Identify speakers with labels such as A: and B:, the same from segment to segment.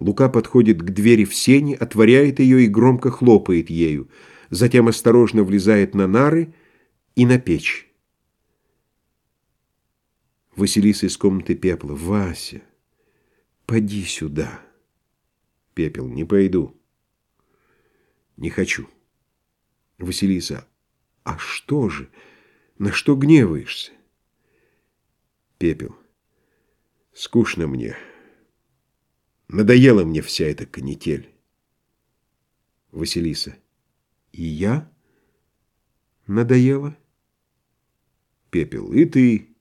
A: Лука подходит к двери в сени, отворяет ее и громко хлопает ею. Затем осторожно влезает на нары и на печь. Василиса из комнаты пепла. «Вася, поди сюда». Пепел. «Не пойду». «Не хочу». Василиса. «А что же? На что гневаешься?» Пепел. «Скучно мне». Надоела мне вся эта канитель. Василиса. И я? Надоела? Пепел. И ты.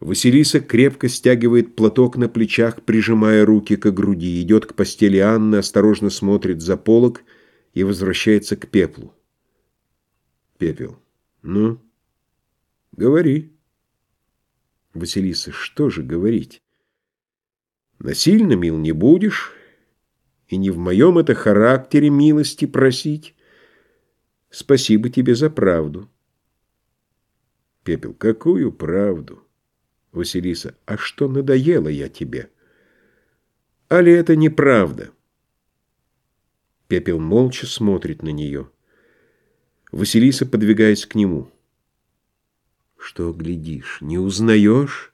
A: Василиса крепко стягивает платок на плечах, прижимая руки к груди, идет к постели Анны, осторожно смотрит за полок и возвращается к пеплу. Пепел. Ну, говори. Василиса. Что же говорить? Насильно мил не будешь, и не в моем это характере милости просить. Спасибо тебе за правду. Пепел, какую правду? Василиса, а что надоело я тебе? А ли это неправда? Пепел молча смотрит на нее. Василиса, подвигаясь к нему. Что глядишь, не узнаешь?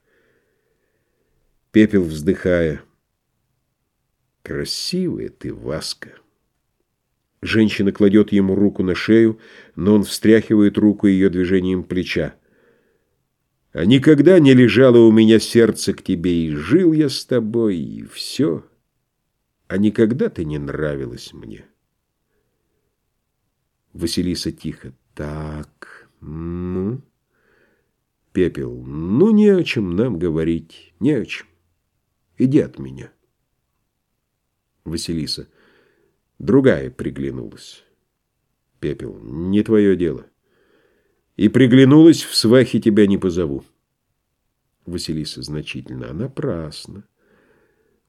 A: Пепел, вздыхая. «Красивая ты, Васка!» Женщина кладет ему руку на шею, но он встряхивает руку ее движением плеча. «А никогда не лежало у меня сердце к тебе, и жил я с тобой, и все. А никогда ты не нравилась мне». Василиса тихо. «Так, ну...» Пепел. «Ну, не о чем нам говорить, не о чем». Иди от меня. Василиса. Другая приглянулась. Пепел. Не твое дело. И приглянулась, в свахе тебя не позову. Василиса значительно. А напрасно.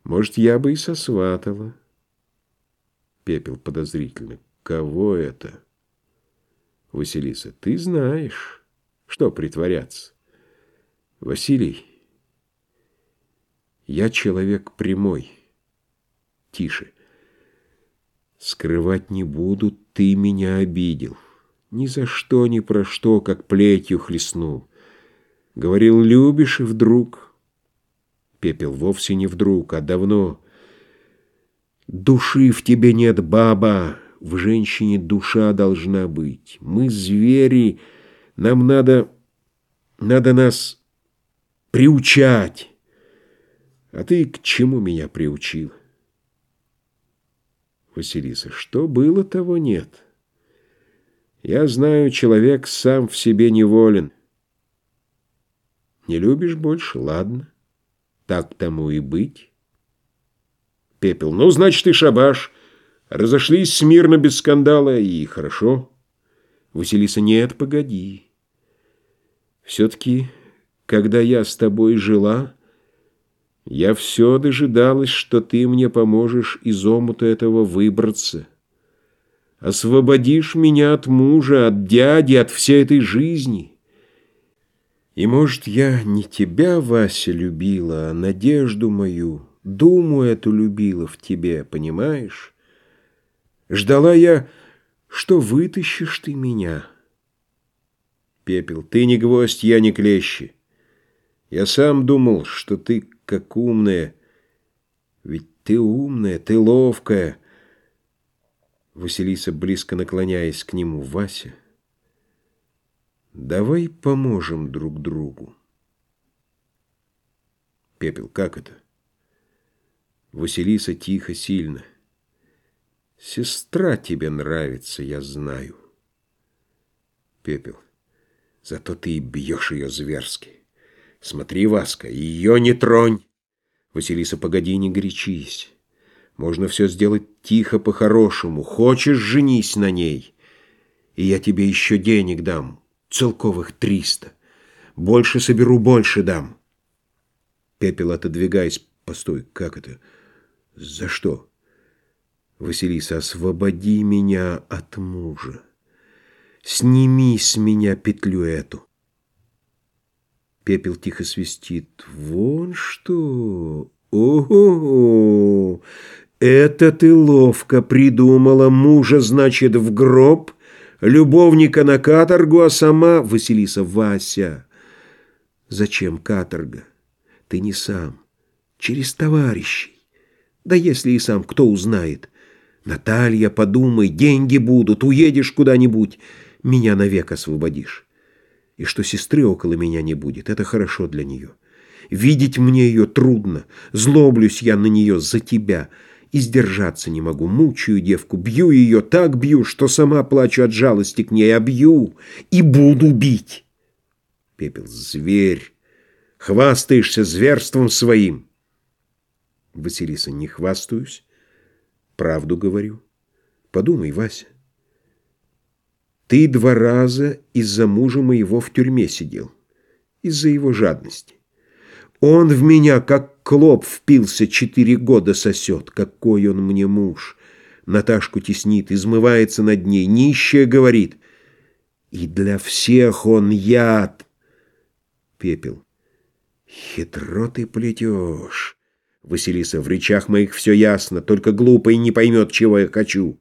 A: Может, я бы и сосватала. Пепел подозрительно. Кого это? Василиса. Ты знаешь. Что притворяться? Василий. Я человек прямой. Тише. Скрывать не буду, ты меня обидел. Ни за что, ни про что, как плетью хлестнул. Говорил, любишь, и вдруг... Пепел вовсе не вдруг, а давно. Души в тебе нет, баба. В женщине душа должна быть. Мы звери, нам надо... Надо нас приучать. А ты к чему меня приучил? Василиса, что было, того нет. Я знаю, человек сам в себе неволен. Не любишь больше? Ладно. Так тому и быть. Пепел. Ну, значит, и шабаш. Разошлись смирно без скандала, и хорошо. Василиса. Нет, погоди. Все-таки, когда я с тобой жила... Я все дожидалась, что ты мне поможешь из омута этого выбраться. Освободишь меня от мужа, от дяди, от всей этой жизни. И, может, я не тебя, Вася, любила, а надежду мою, думу эту любила в тебе, понимаешь? Ждала я, что вытащишь ты меня. Пепел, ты не гвоздь, я не клещи. Я сам думал, что ты как умная. Ведь ты умная, ты ловкая. Василиса, близко наклоняясь к нему, Вася, давай поможем друг другу. Пепел, как это? Василиса тихо, сильно. Сестра тебе нравится, я знаю. Пепел, зато ты и бьешь ее зверски. Смотри, Васка, ее не тронь. Василиса, погоди, не горячись. Можно все сделать тихо, по-хорошему. Хочешь, женись на ней. И я тебе еще денег дам, целковых триста. Больше соберу, больше дам. Пепел, отодвигаясь, постой, как это? За что? Василиса, освободи меня от мужа. Сними с меня петлю эту. Пепел тихо свистит. «Вон что! Ого, это ты ловко придумала. Мужа, значит, в гроб, любовника на каторгу, а сама Василиса Вася. Зачем каторга? Ты не сам, через товарищей. Да если и сам, кто узнает? Наталья, подумай, деньги будут, уедешь куда-нибудь, меня навек освободишь. И что сестры около меня не будет, это хорошо для нее. Видеть мне ее трудно, злоблюсь я на нее за тебя, и сдержаться не могу, мучаю девку, бью ее, так бью, что сама плачу от жалости к ней, а бью и буду бить. Пепел, зверь, хвастаешься зверством своим. Василиса, не хвастаюсь, правду говорю. Подумай, Вася. Ты два раза из-за мужа моего в тюрьме сидел, из-за его жадности. Он в меня, как клоп, впился, четыре года сосет. Какой он мне муж! Наташку теснит, измывается над ней, нищая говорит. И для всех он яд. Пепел. Хитро ты плетешь. Василиса, в речах моих все ясно, только глупый не поймет, чего я хочу.